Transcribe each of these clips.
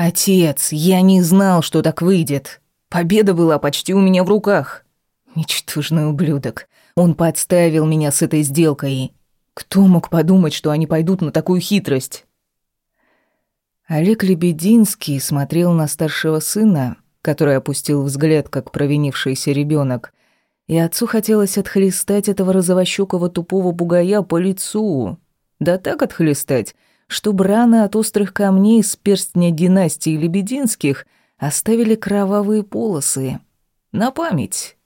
«Отец, я не знал, что так выйдет. Победа была почти у меня в руках. Ничтожный ублюдок. Он подставил меня с этой сделкой. Кто мог подумать, что они пойдут на такую хитрость?» Олег Лебединский смотрел на старшего сына, который опустил взгляд, как провинившийся ребенок, и отцу хотелось отхлестать этого розовощёкого тупого бугая по лицу. Да так отхлестать, чтобы раны от острых камней с перстня династии Лебединских оставили кровавые полосы. На память.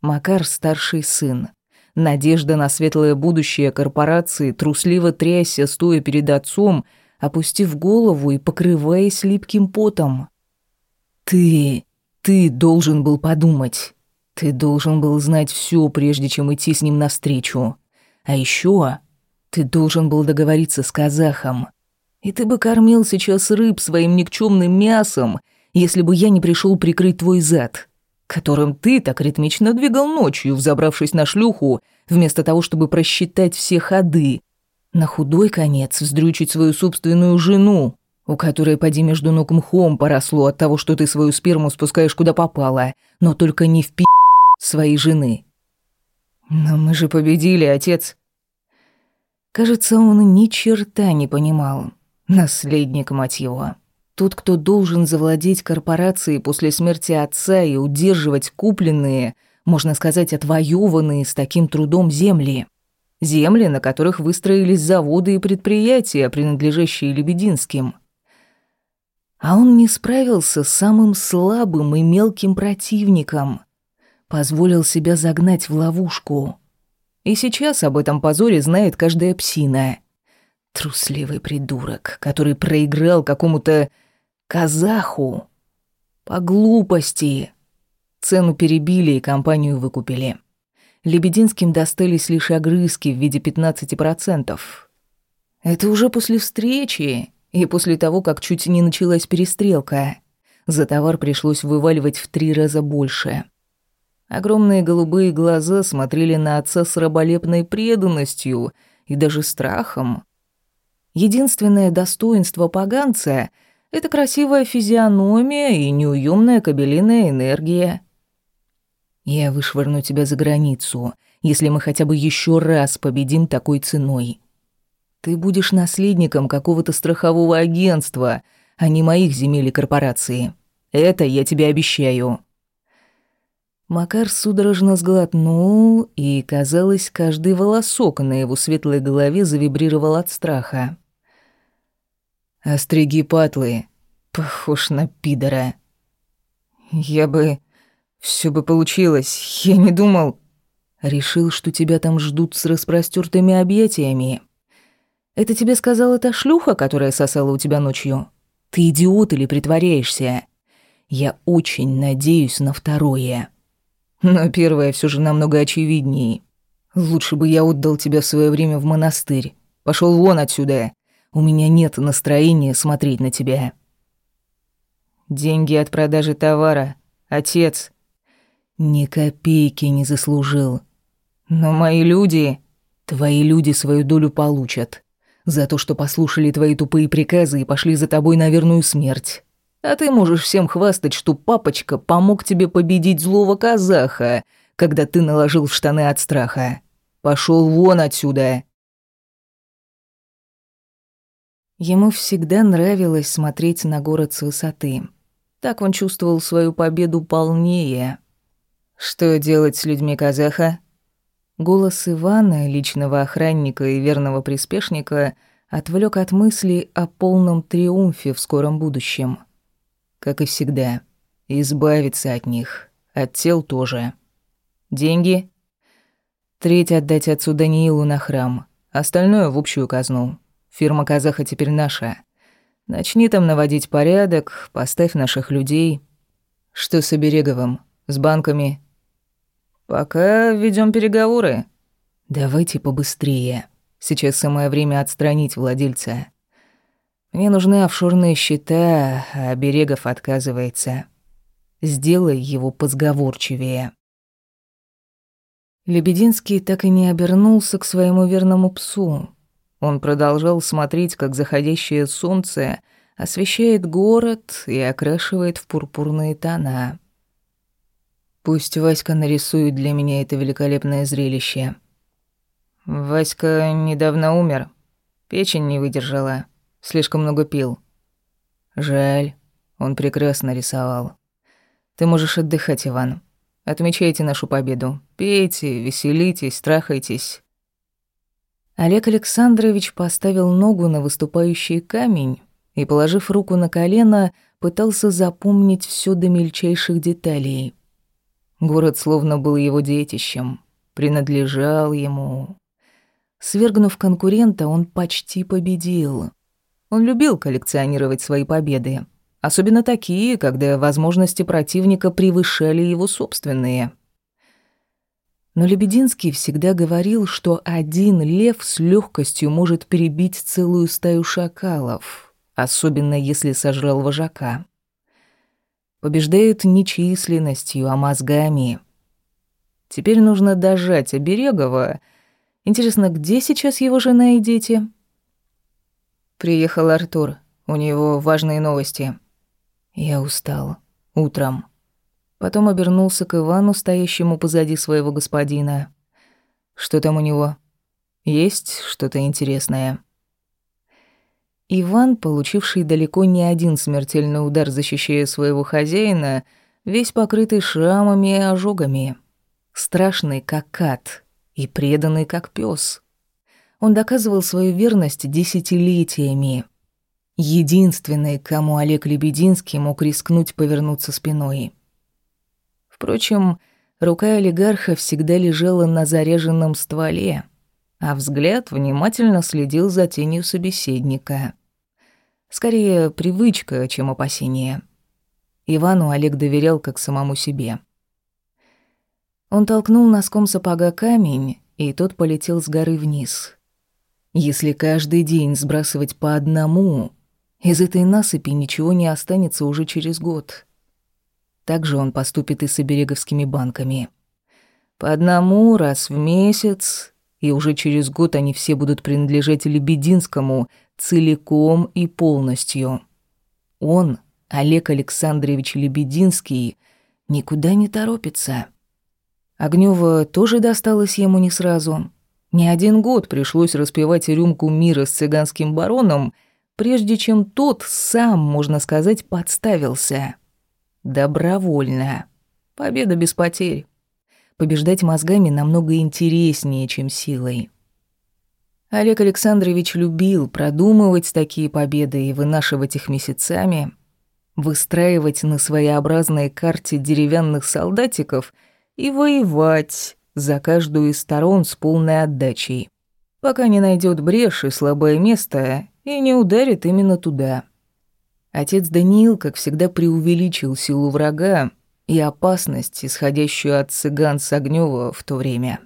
Макар — старший сын. Надежда на светлое будущее корпорации трусливо трясся, стоя перед отцом, опустив голову и покрываясь липким потом. «Ты, ты должен был подумать. Ты должен был знать все, прежде чем идти с ним навстречу. А еще ты должен был договориться с казахом. И ты бы кормил сейчас рыб своим никчемным мясом, если бы я не пришел прикрыть твой зад, которым ты так ритмично двигал ночью, взобравшись на шлюху, вместо того, чтобы просчитать все ходы. На худой конец вздрючить свою собственную жену, у которой поди между ног мхом поросло от того, что ты свою сперму спускаешь куда попало, но только не в пи своей жены. Но мы же победили, отец. Кажется, он ни черта не понимал. Наследник, мать его. Тот, кто должен завладеть корпорацией после смерти отца и удерживать купленные, можно сказать, отвоеванные с таким трудом земли. Земли, на которых выстроились заводы и предприятия, принадлежащие Лебединским. А он не справился с самым слабым и мелким противником. Позволил себя загнать в ловушку. И сейчас об этом позоре знает каждая псина. Трусливый придурок, который проиграл какому-то казаху. По глупости. Цену перебили и компанию выкупили. Лебединским достались лишь огрызки в виде 15%. Это уже после встречи и после того, как чуть не началась перестрелка. За товар пришлось вываливать в три раза больше. Огромные голубые глаза смотрели на отца с раболепной преданностью и даже страхом. Единственное достоинство поганца — это красивая физиономия и неуемная кабелиная энергия. Я вышвырну тебя за границу, если мы хотя бы еще раз победим такой ценой. Ты будешь наследником какого-то страхового агентства, а не моих земель и корпорации. Это я тебе обещаю. Макар судорожно сглотнул, и, казалось, каждый волосок на его светлой голове завибрировал от страха. «Остриги патлы, похож на пидора. Я бы... все бы получилось, я не думал...» «Решил, что тебя там ждут с распростертыми объятиями. Это тебе сказала та шлюха, которая сосала у тебя ночью? Ты идиот или притворяешься? Я очень надеюсь на второе». Но первое все же намного очевиднее. Лучше бы я отдал тебя в свое время в монастырь. Пошел вон отсюда. У меня нет настроения смотреть на тебя. Деньги от продажи товара. Отец. Ни копейки не заслужил. Но мои люди... Твои люди свою долю получат. За то, что послушали твои тупые приказы и пошли за тобой на верную смерть. А ты можешь всем хвастать, что папочка помог тебе победить злого казаха, когда ты наложил в штаны от страха. Пошел вон отсюда. Ему всегда нравилось смотреть на город с высоты. Так он чувствовал свою победу полнее. Что делать с людьми казаха? Голос Ивана, личного охранника и верного приспешника, отвлек от мысли о полном триумфе в скором будущем как и всегда. Избавиться от них. От тел тоже. Деньги? Треть отдать отцу Даниилу на храм. Остальное в общую казну. Фирма казаха теперь наша. Начни там наводить порядок, поставь наших людей. Что с Обереговым? С банками? Пока ведем переговоры. Давайте побыстрее. Сейчас самое время отстранить владельца. Мне нужны офшорные счета, а Берегов отказывается. Сделай его позговорчивее. Лебединский так и не обернулся к своему верному псу. Он продолжал смотреть, как заходящее солнце освещает город и окрашивает в пурпурные тона. Пусть Васька нарисует для меня это великолепное зрелище. Васька недавно умер. Печень не выдержала. Слишком много пил. Жаль. Он прекрасно рисовал. Ты можешь отдыхать, Иван. Отмечайте нашу победу. Пейте, веселитесь, страхайтесь. Олег Александрович поставил ногу на выступающий камень и, положив руку на колено, пытался запомнить все до мельчайших деталей. Город словно был его детищем, принадлежал ему. Свергнув конкурента, он почти победил. Он любил коллекционировать свои победы, особенно такие, когда возможности противника превышали его собственные. Но Лебединский всегда говорил, что один лев с легкостью может перебить целую стаю шакалов, особенно если сожрал вожака. Побеждают не численностью, а мозгами. Теперь нужно дожать Оберегова. Интересно, где сейчас его жена и дети?» Приехал Артур. У него важные новости. Я устал. Утром. Потом обернулся к Ивану, стоящему позади своего господина. Что там у него? Есть что-то интересное? Иван, получивший далеко не один смертельный удар, защищая своего хозяина, весь покрытый шрамами и ожогами. Страшный, как ад, и преданный, как пес. Он доказывал свою верность десятилетиями. Единственный, кому Олег Лебединский мог рискнуть повернуться спиной. Впрочем, рука олигарха всегда лежала на заряженном стволе, а взгляд внимательно следил за тенью собеседника. Скорее, привычка, чем опасение. Ивану Олег доверял как самому себе. Он толкнул носком сапога камень, и тот полетел с горы вниз. Если каждый день сбрасывать по одному, из этой насыпи ничего не останется уже через год. Так же он поступит и с обереговскими банками. По одному раз в месяц, и уже через год они все будут принадлежать Лебединскому целиком и полностью. Он, Олег Александрович Лебединский, никуда не торопится. Огнёва тоже досталось ему не сразу. Не один год пришлось распивать рюмку мира с цыганским бароном, прежде чем тот сам, можно сказать, подставился. Добровольно. Победа без потерь. Побеждать мозгами намного интереснее, чем силой. Олег Александрович любил продумывать такие победы и вынашивать их месяцами, выстраивать на своеобразной карте деревянных солдатиков и воевать за каждую из сторон с полной отдачей, пока не найдет брешь и слабое место и не ударит именно туда. Отец Даниил, как всегда, преувеличил силу врага и опасность, исходящую от цыган с Огнёва в то время.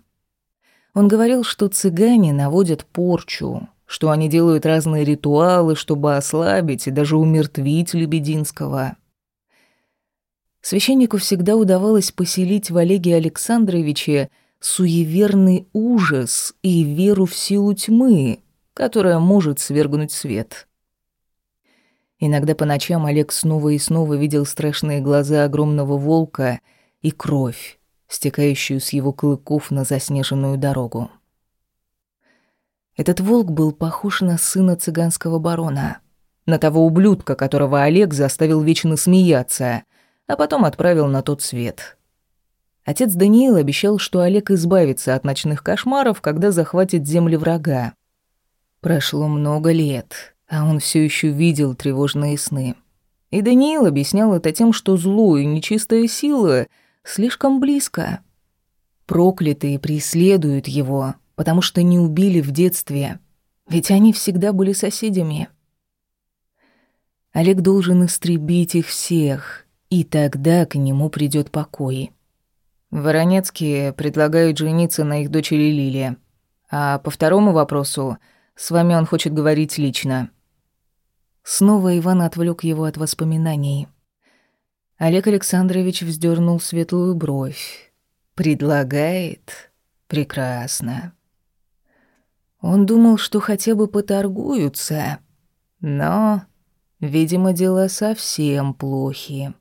Он говорил, что цыгане наводят порчу, что они делают разные ритуалы, чтобы ослабить и даже умертвить Лебединского. Священнику всегда удавалось поселить в Олеге Александровиче суеверный ужас и веру в силу тьмы, которая может свергнуть свет. Иногда по ночам Олег снова и снова видел страшные глаза огромного волка и кровь, стекающую с его клыков на заснеженную дорогу. Этот волк был похож на сына цыганского барона, на того ублюдка, которого Олег заставил вечно смеяться, а потом отправил на тот свет. Отец Даниил обещал, что Олег избавится от ночных кошмаров, когда захватит земли врага. Прошло много лет, а он все еще видел тревожные сны. И Даниил объяснял это тем, что зло и нечистая сила слишком близко. Проклятые преследуют его, потому что не убили в детстве, ведь они всегда были соседями. Олег должен истребить их всех, и тогда к нему придет покой. Воронецкие предлагают жениться на их дочери Лилии. А по второму вопросу, с вами он хочет говорить лично. Снова Иван отвлек его от воспоминаний. Олег Александрович вздернул светлую бровь. «Предлагает? Прекрасно». Он думал, что хотя бы поторгуются, но Видимо, дела совсем плохи.